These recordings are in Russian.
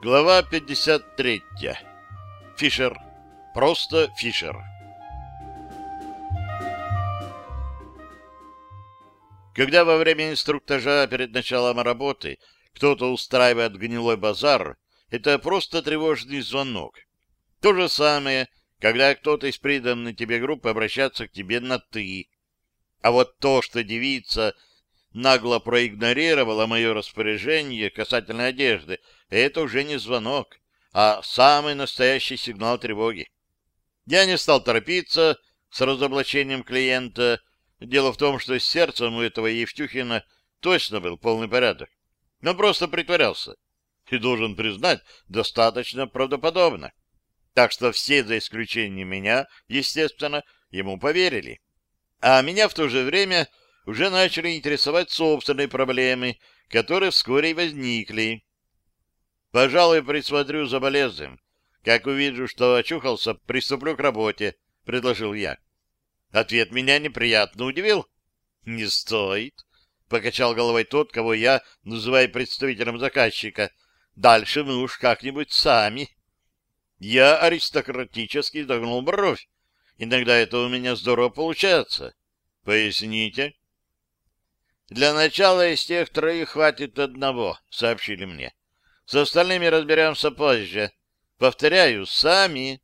Глава 53. Фишер. Просто Фишер. Когда во время инструктажа перед началом работы кто-то устраивает гнилой базар, это просто тревожный звонок. То же самое, когда кто-то из приданной тебе группы обращается к тебе на «ты». А вот то, что девица нагло проигнорировала мое распоряжение касательно одежды, это уже не звонок, а самый настоящий сигнал тревоги. Я не стал торопиться с разоблачением клиента. Дело в том, что с сердцем у этого Евтюхина точно был полный порядок. Но просто притворялся. И должен признать, достаточно правдоподобно. Так что все, за исключением меня, естественно, ему поверили. А меня в то же время уже начали интересовать собственные проблемы, которые вскоре возникли. Пожалуй, присмотрю за болезнью. Как увижу, что очухался, приступлю к работе, — предложил я. Ответ меня неприятно удивил. — Не стоит, — покачал головой тот, кого я называю представителем заказчика. — Дальше мы уж как-нибудь сами. Я аристократически загнул бровь. Иногда это у меня здорово получается. Поясните. Для начала из тех троих хватит одного, сообщили мне. С остальными разберемся позже. Повторяю, сами.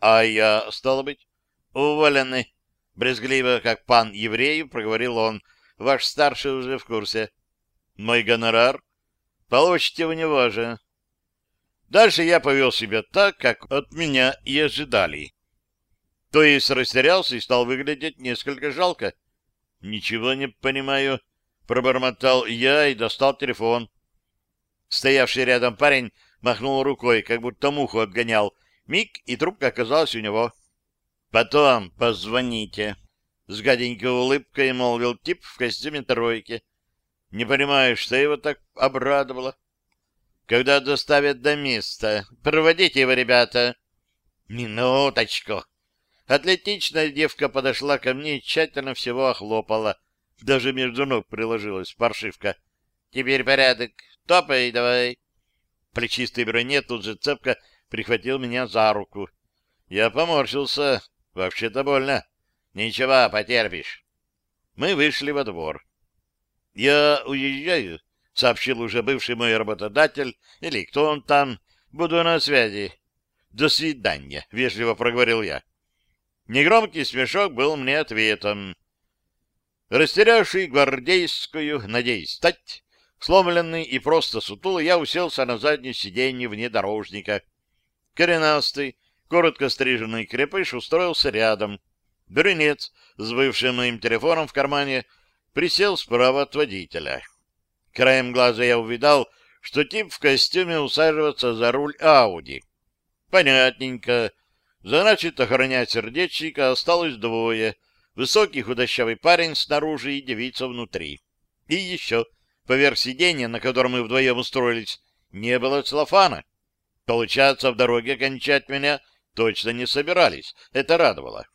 А я, стало быть, уволены. Брезгливо, как пан еврею, проговорил он. Ваш старший уже в курсе. Мой гонорар? Получите у него же. Дальше я повел себя так, как от меня и ожидали. То есть растерялся и стал выглядеть несколько жалко. Ничего не понимаю, пробормотал я и достал телефон. Стоявший рядом парень махнул рукой, как будто муху отгонял. Миг, и трубка оказалась у него. «Потом позвоните», — с гаденькой улыбкой молвил тип в костюме тройки. «Не понимаю, что его так обрадовало». «Когда доставят до места, проводите его, ребята». «Минуточку», Атлетичная девка подошла ко мне и тщательно всего охлопала. Даже между ног приложилась паршивка. «Теперь порядок. Топай давай». Плечистый броне тут же цепко прихватил меня за руку. Я поморщился. Вообще-то больно. «Ничего, потерпишь». Мы вышли во двор. «Я уезжаю», — сообщил уже бывший мой работодатель, или кто он там. «Буду на связи». «До свидания», — вежливо проговорил я. Негромкий смешок был мне ответом. Растерявший гвардейскую, надеюсь, стать, сломленный и просто сутулый, я уселся на заднее сиденье внедорожника. Коренастый, коротко стриженный крепыш устроился рядом. Брюнец с бывшим моим телефоном в кармане присел справа от водителя. Краем глаза я увидал, что тип в костюме усаживается за руль Ауди. Понятненько, Значит, охранять сердечника осталось двое. Высокий худощавый парень снаружи и девица внутри. И еще, поверх сиденья, на котором мы вдвоем устроились, не было целлофана. Получается, в дороге кончать меня точно не собирались. Это радовало.